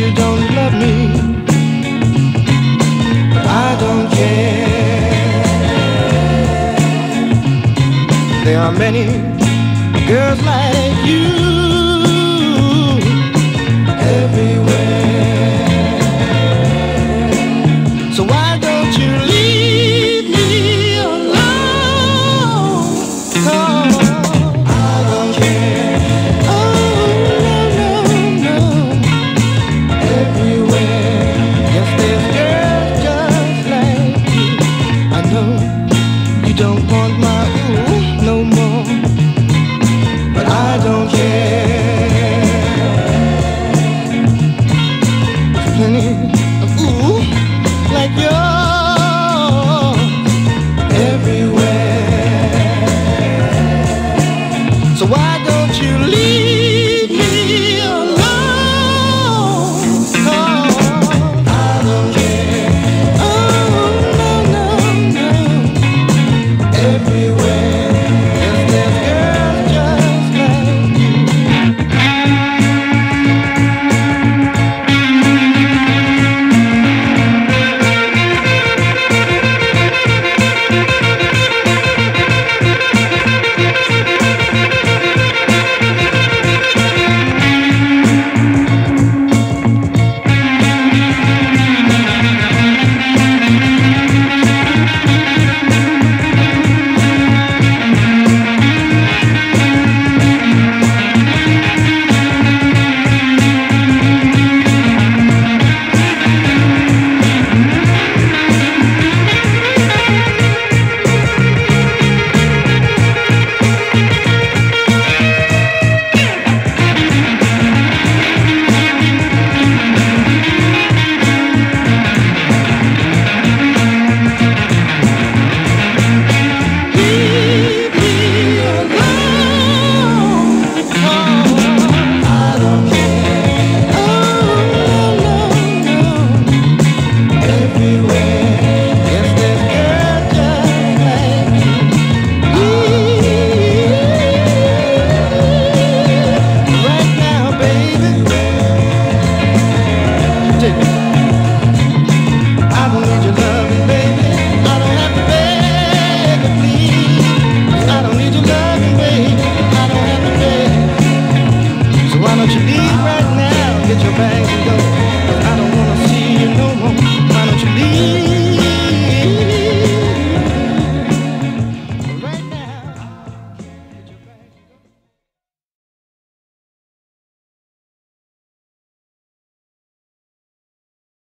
you don't love me, but I don't care. There are many girls like you. Why don't need your love baby. I don't have to beg or plead. I don't need your love baby. I don't have to beg. You leave right now? Get your and